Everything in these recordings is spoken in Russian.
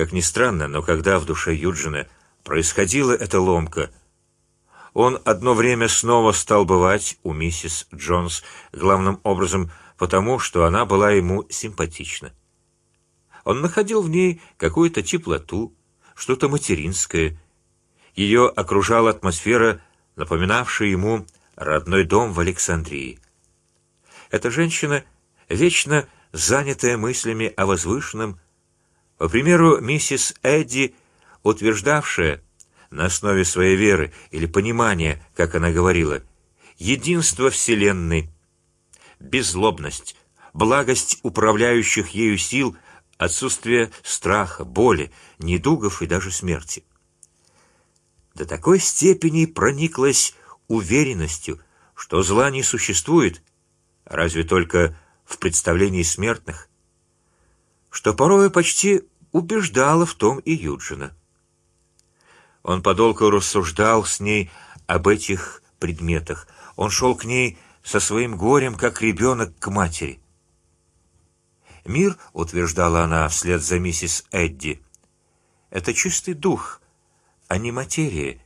Как ни странно, но когда в душе Юджина происходила эта ломка, он одно время снова стал бывать у миссис Джонс главным образом потому, что она была ему симпатична. Он находил в ней какую-то теплоту, что-то материнское. Ее окружала атмосфера, напоминавшая ему родной дом в Александрии. Эта женщина, вечно занятая мыслями о возвышенном, по примеру миссис Эдди, утверждавшая на основе своей веры или понимания, как она говорила, единство вселенной, беззлобность, благость управляющих ею сил, отсутствие страха, боли, недугов и даже смерти. До такой степени прониклась уверенностью, что зла не существует, разве только в представлении смертных, что порой почти убеждала в том и Юджина. Он подолгу рассуждал с ней об этих предметах. Он шел к ней со своим горем, как ребенок к матери. Мир, утверждала она вслед за миссис Эдди, это чистый дух, а не материя,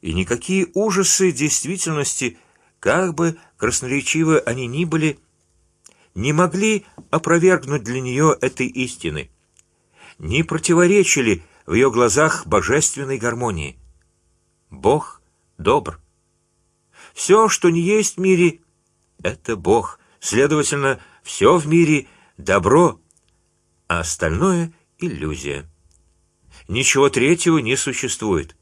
и никакие ужасы действительности, как бы красноречивы они ни были, не могли опровергнуть для нее этой истины, не противоречили в ее глазах божественной гармонии. Бог добр. Все, что не есть в мире, это Бог. Следовательно, все в мире добро, а остальное иллюзия. Ничего третьего не существует.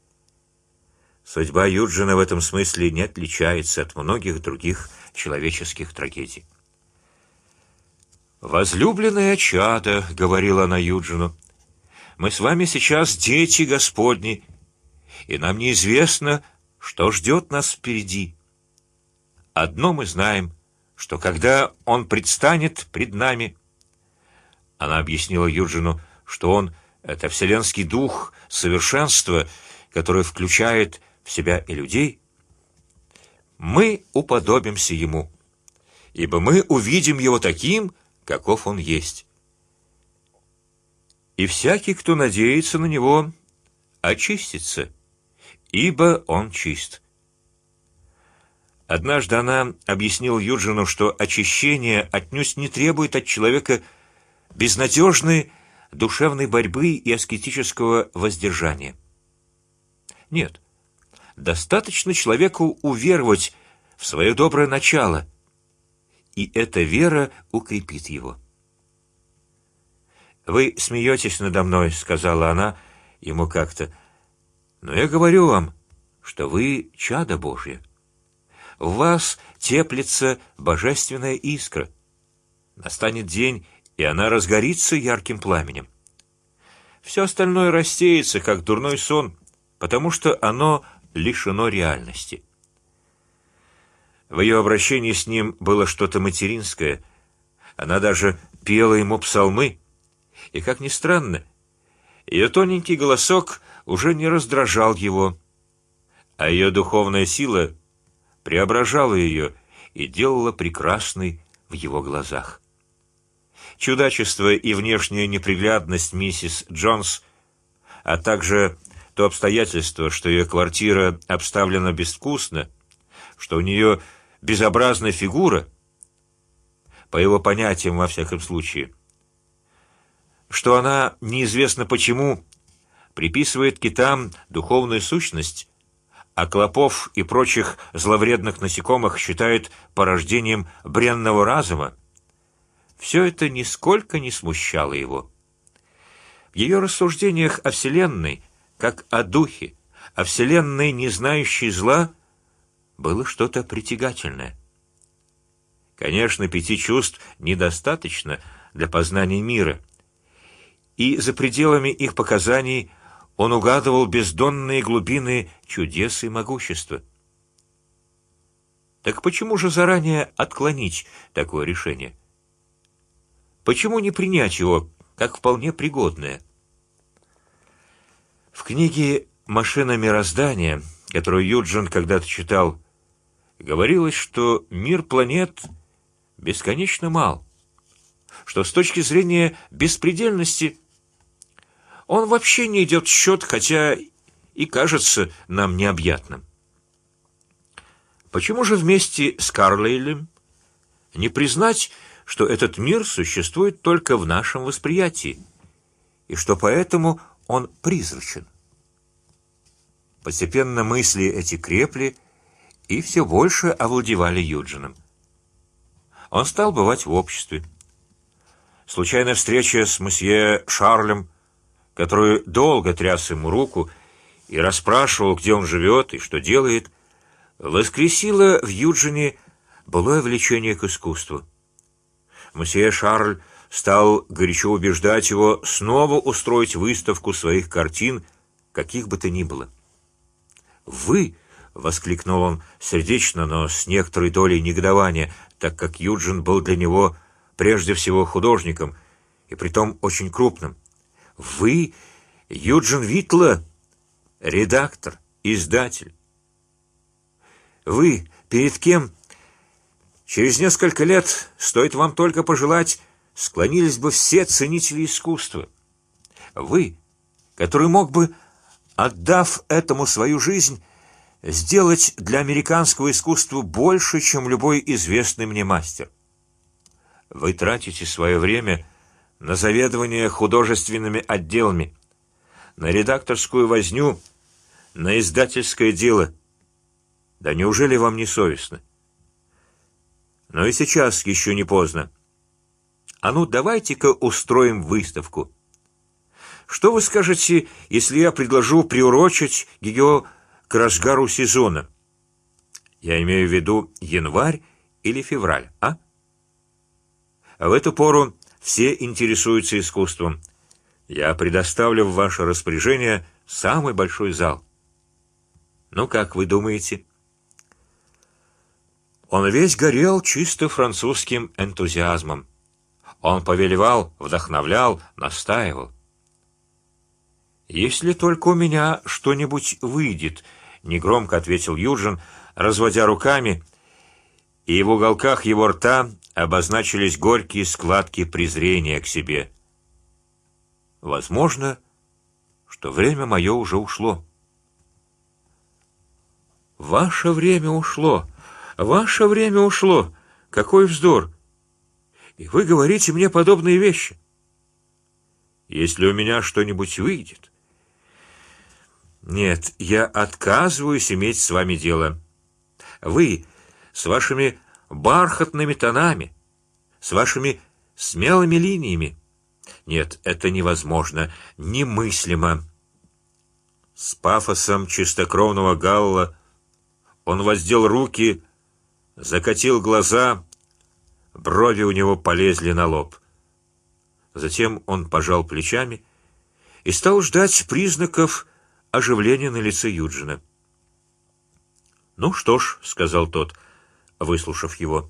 Судьба Юджина в этом смысле не отличается от многих других человеческих трагедий. Возлюбленная чада, говорила она Юджину, мы с вами сейчас дети Господни, и нам неизвестно, что ждет нас впереди. Одно мы знаем, что когда Он предстанет пред нами, она объяснила Юджину, что Он это вселенский дух совершенства, который включает в себя и людей. Мы уподобимся Ему, ибо мы увидим Его таким, каков Он есть и всякий, кто надеется на него, очистится, ибо он чист. Однажды она объяснила Юджину, что очищение отнюдь не требует от человека безнадежной душевной борьбы и аскетического воздержания. Нет, достаточно человеку уверовать в свое доброе начало, и эта вера укрепит его. Вы смеетесь надо мной, сказала она ему как-то, но я говорю вам, что вы чадо Божье. В вас теплится божественная искра. Настанет день, и она разгорится ярким пламенем. Все остальное рассеется, как дурной сон, потому что оно лишено реальности. В ее обращении с ним было что-то материнское. Она даже пела ему псалмы и как ни странно, ее тоненький голосок уже не раздражал его, а ее духовная сила преображала ее и делала прекрасной в его глазах. Чудачество и внешняя неприглядность миссис Джонс, а также то обстоятельство, что ее квартира обставлена безвкусно, что у нее безобразная фигура, по его понятиям во всяком случае, что она неизвестно почему приписывает китам духовную сущность, а клопов и прочих зловредных насекомых считает порождением бренного разума. Все это нисколько не смущало его. В ее рассуждениях о вселенной, как о духе, о вселенной, не знающей зла, было что-то притягательное. Конечно, пяти чувств недостаточно для познания мира и за пределами их показаний он угадывал бездонные глубины чудес и могущества. Так почему же заранее отклонить такое решение? Почему не принять его как вполне пригодное? В книге "Машина мироздания", которую Юджин когда-то читал, говорилось, что мир планет бесконечно мал, что с точки зрения беспредельности Он вообще не идет в счет, хотя и кажется нам необъятным. Почему же вместе с Карлейлем не признать, что этот мир существует только в нашем восприятии, и что поэтому он призрачен? Постепенно мысли эти крепли и все больше овладевали Юджином. Он стал бывать в обществе. Случайная встреча с месье Шарлем, который долго тряс ему руку и расспрашивал, где он живет и что делает, воскресила в Юджине былое влечение к искусству. Месье Шарль стал горячо убеждать его снова устроить выставку своих картин, каких бы то ни было. Вы, воскликнул он сердечно, но с некоторой долей негодования, так как Юджин был для него прежде всего художником и притом очень крупным. Вы, Юджин Витла, редактор, издатель. Вы, перед кем через несколько лет стоит вам только пожелать, склонились бы все ценители искусства. Вы, который мог бы, отдав этому свою жизнь, сделать для американского искусства больше, чем любой известный мне мастер. Вы тратите свое время на заведование художественными отделами, на редакторскую возню на издательское дело. Да неужели вам не совестно? Но и сейчас еще не поздно. А ну давайте-ка устроим выставку. Что вы скажете, если я предложу приурочить ее к разгару сезона? Я имею в виду январь или февраль, а? В эту пору все интересуются искусством. Я предоставлю в ваше распоряжение самый большой зал. Ну как вы думаете? Он весь горел чисто французским энтузиазмом. Он повелевал, вдохновлял, настаивал. Если только у меня что-нибудь выйдет, негромко ответил Юджин, разводя руками, и в уголках его рта обозначились горькие складки презрения к себе. Возможно, что время мое уже ушло. Ваше время ушло, ваше время ушло. Какой вздор! И вы говорите мне подобные вещи. Если у меня что-нибудь выйдет, нет, я отказываюсь иметь с вами дело. Вы с вашими бархатными тонами, с вашими смелыми линиями. Нет, это невозможно, немыслимо. С пафосом чистокровного галла он воздел руки, закатил глаза, брови у него полезли на лоб. Затем он пожал плечами и стал ждать признаков оживления на лице Юджина. Ну что ж, сказал тот, выслушав его.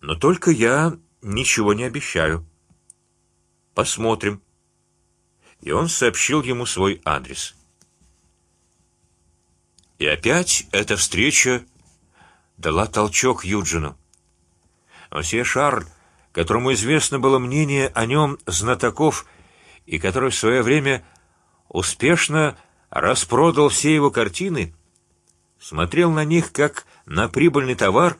Но только я ничего не обещаю. Посмотрим. И он сообщил ему свой адрес. И опять эта встреча дала толчок Юджину. Мсье Шарль, которому известно было мнение о нем знатоков и который в свое время успешно распродал все его картины, смотрел на них как на прибыльный товар,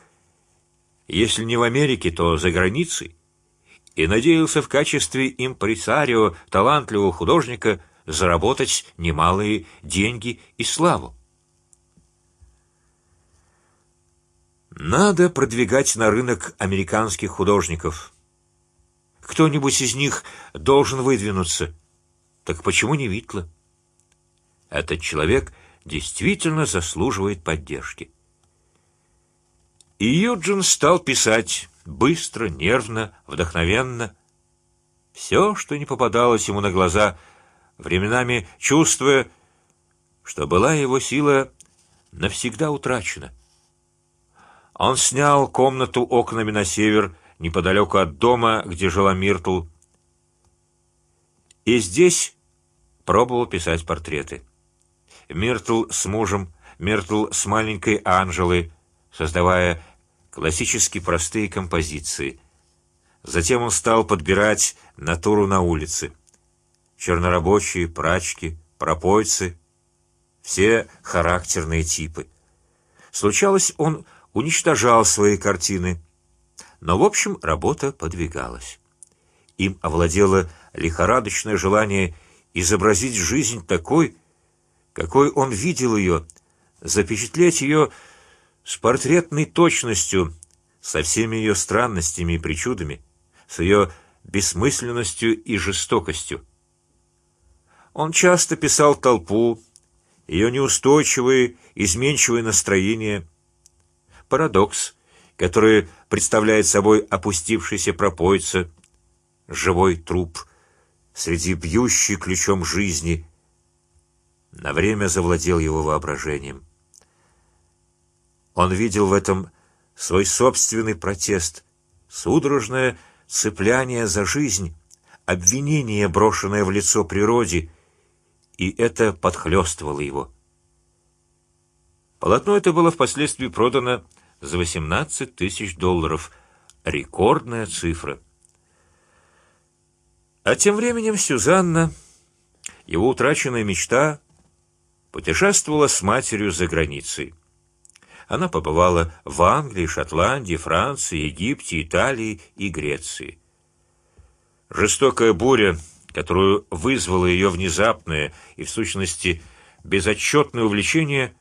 если не в Америке, то за границей, и надеялся в качестве импресарио талантливого художника заработать немалые деньги и славу. Надо продвигать на рынок американских художников. Кто-нибудь из них должен выдвинуться. Так почему не Витла? Этот человек действительно заслуживает поддержки. И Юджин стал писать быстро, нервно, вдохновенно, все, что не попадалось ему на глаза, временами чувствуя, что была его сила навсегда утрачена. Он снял комнату окнами на север, неподалеку от дома, где жила Миртл, и здесь пробовал писать портреты. Миртл с мужем, Миртл с маленькой Анжелой, создавая классически простые композиции. Затем он стал подбирать натуру на улице. чернорабочие, прачки, пропойцы, все характерные типы. Случалось, он уничтожал свои картины, но в общем работа подвигалась. Им овладело лихорадочное желание изобразить жизнь такой, какой он видел ее, запечатлеть ее с портретной точностью, со всеми ее странностями и причудами, с ее бессмысленностью и жестокостью. Он часто писал толпу, ее неустойчивые, изменчивые настроения, парадокс, который представляет собой опустившийся пропойца, живой труп среди бьющей ключом жизни, на время завладел его воображением. Он видел в этом свой собственный протест, судорожное цепляние за жизнь, обвинение, брошенное в лицо природе, и это подхлестывало его. Полотно это было впоследствии продано за 18 тысяч долларов, рекордная цифра. А тем временем Сюзанна, его утраченная мечта, путешествовала с матерью за границей. Она побывала в Англии, Шотландии, Франции, Египте, Италии и Греции. Жестокая буря, которую вызвало ее внезапное и в сущности безотчетное увлечение,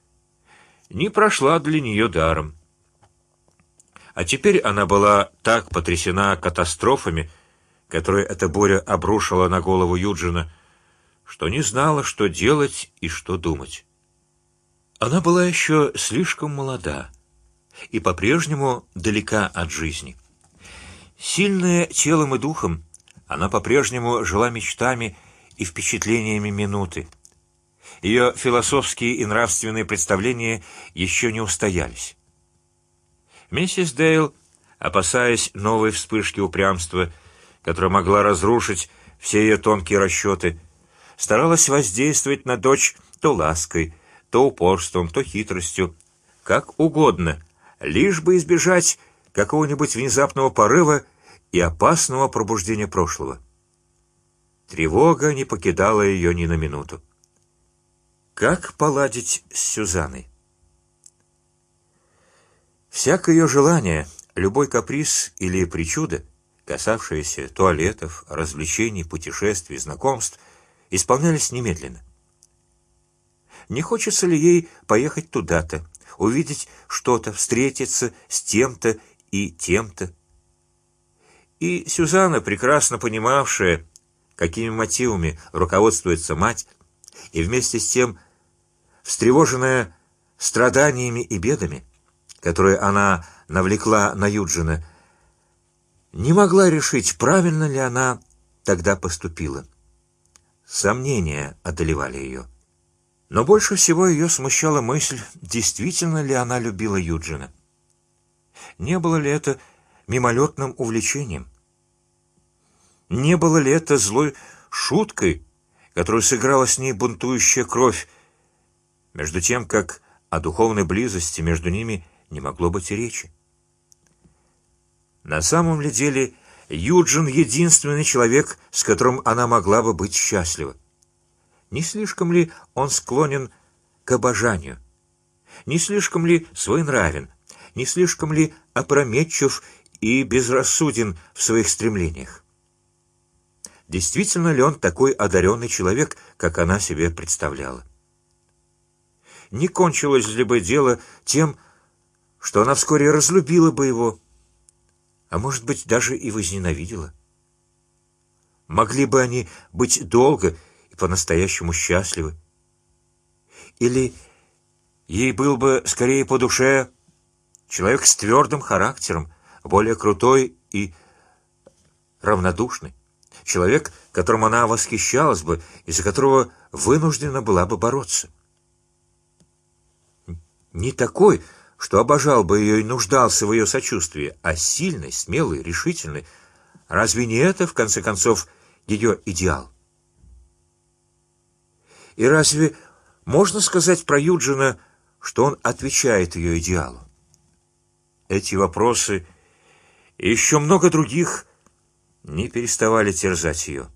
не прошла для нее даром. А теперь она была так потрясена катастрофами, которые эта буря обрушила на голову Юджина, что не знала, что делать и что думать. Она была еще слишком молода и по-прежнему далека от жизни. Сильная телом и духом, она по-прежнему жила мечтами и впечатлениями минуты. Ее философские и нравственные представления еще не устоялись. Миссис Дейл, опасаясь новой вспышки упрямства, которая могла разрушить все ее тонкие расчеты, старалась воздействовать на дочь то лаской, то упорством, то хитростью, как угодно, лишь бы избежать какого-нибудь внезапного порыва и опасного пробуждения прошлого. Тревога не покидала ее ни на минуту. Как поладить с Сюзанной? Всякое ее желание, любой каприз или причуда, касавшиеся туалетов, развлечений, путешествий, знакомств, исполнялись немедленно. Не хочется ли ей поехать туда-то, увидеть что-то, встретиться с тем-то и тем-то? И Сюзанна, прекрасно понимавшая, какими мотивами руководствуется мать, и вместе с тем встревоженная страданиями и бедами, которые она навлекла на Юджина, не могла решить, правильно ли она тогда поступила. Сомнения одолевали ее. Но больше всего ее смущала мысль, действительно ли она любила Юджина. Не было ли это мимолетным увлечением? Не было ли это злой шуткой, которую сыграла с ней бунтующая кровь, между тем как о духовной близости между ними не могло быть речи? На самом ли деле Юджин единственный человек, с которым она могла бы быть счастлива? Не слишком ли он склонен к обожанию? Не слишком ли своенравен? Не слишком ли опрометчив и безрассуден в своих стремлениях? Действительно ли он такой одаренный человек, как она себе представляла? Не кончилось ли бы дело тем, что она вскоре разлюбила бы его, а может быть даже и возненавидела? Могли бы они быть долго по-настоящему счастливы. Или ей был бы скорее по душе человек с твердым характером, более крутой и равнодушный, человек, которым она восхищалась бы и за которого вынуждена была бы бороться. Не такой, что обожал бы ее и нуждался в ее сочувствии, а сильный, смелый, решительный. Разве не это в конце концов ее идеал? И разве можно сказать про Юджина, что он отвечает ее идеалу? Эти вопросы и еще много других не переставали терзать ее.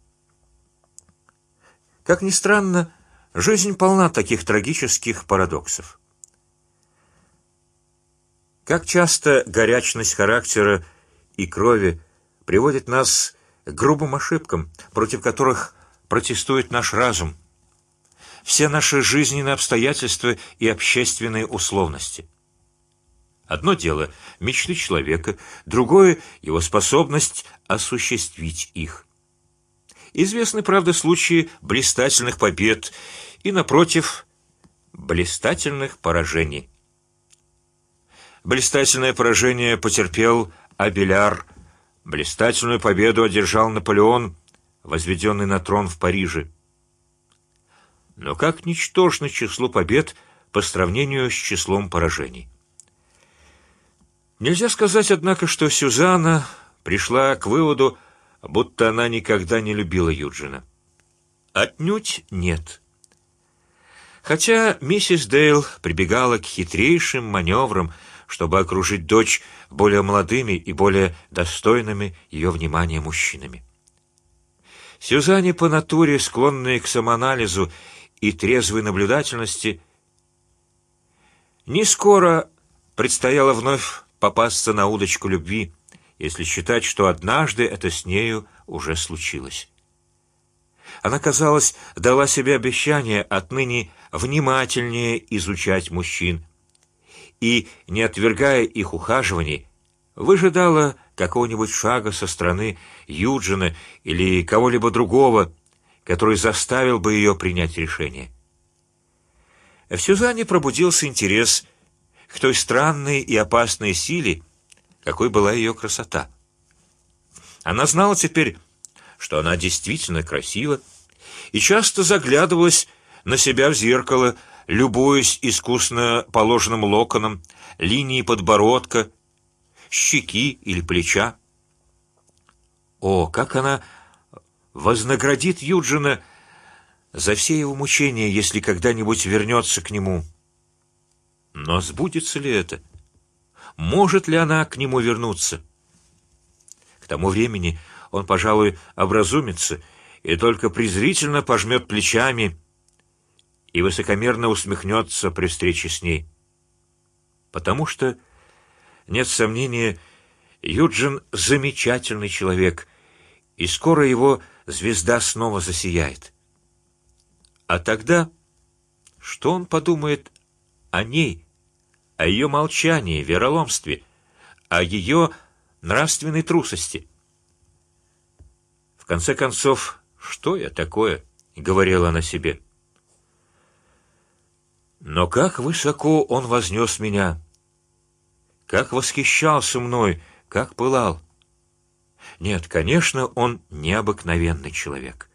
Как ни странно, жизнь полна таких трагических парадоксов. Как часто горячность характера и крови приводит нас к грубым ошибкам, против которых протестует наш разум, все наши жизненные обстоятельства и общественные условности. Одно дело мечты человека, другое его способность осуществить их. Известны, правда, случаи блистательных побед и, напротив, блистательных поражений. Блистательное поражение потерпел Абеляр, блистательную победу одержал Наполеон, возведенный на трон в Париже. Но как ничтожно число побед по сравнению с числом поражений. Нельзя сказать, однако, что Сюзанна пришла к выводу, будто она никогда не любила Юджина. Отнюдь нет. Хотя миссис Дейл прибегала к хитрейшим маневрам, чтобы окружить дочь более молодыми и более достойными ее внимания мужчинами. Сюзанне по натуре склонной к самоанализу и трезвой наблюдательности, не скоро предстояло вновь попасться на удочку любви, если считать, что однажды это с нею уже случилось. Она, казалось, дала себе обещание отныне внимательнее изучать мужчин и, не отвергая их ухаживаний, выжидала какого-нибудь шага со стороны Юджина или кого-либо другого, который заставил бы ее принять решение. В Сюзанне пробудился интерес к той странной и опасной силе, какой была ее красота. Она знала теперь, что она действительно красива, и часто заглядывалась на себя в зеркало, любуясь искусно положенным локоном, линией подбородка, щеки или плеча. О, как она вознаградит Юджина за все его мучения, если когда-нибудь вернется к нему! Но сбудется ли это? Может ли она к нему вернуться? К тому времени он, пожалуй, образумится и только презрительно пожмет плечами и высокомерно усмехнется при встрече с ней, потому что нет сомнения, Юджин замечательный человек, и скоро его звезда снова засияет. А тогда что он подумает о ней, о ее молчании, вероломстве, о ее нравственной трусости. В конце концов, что я такое? говорила она себе. Но как высоко он вознес меня, как восхищался мной, как пылал. Нет, конечно, он необыкновенный человек.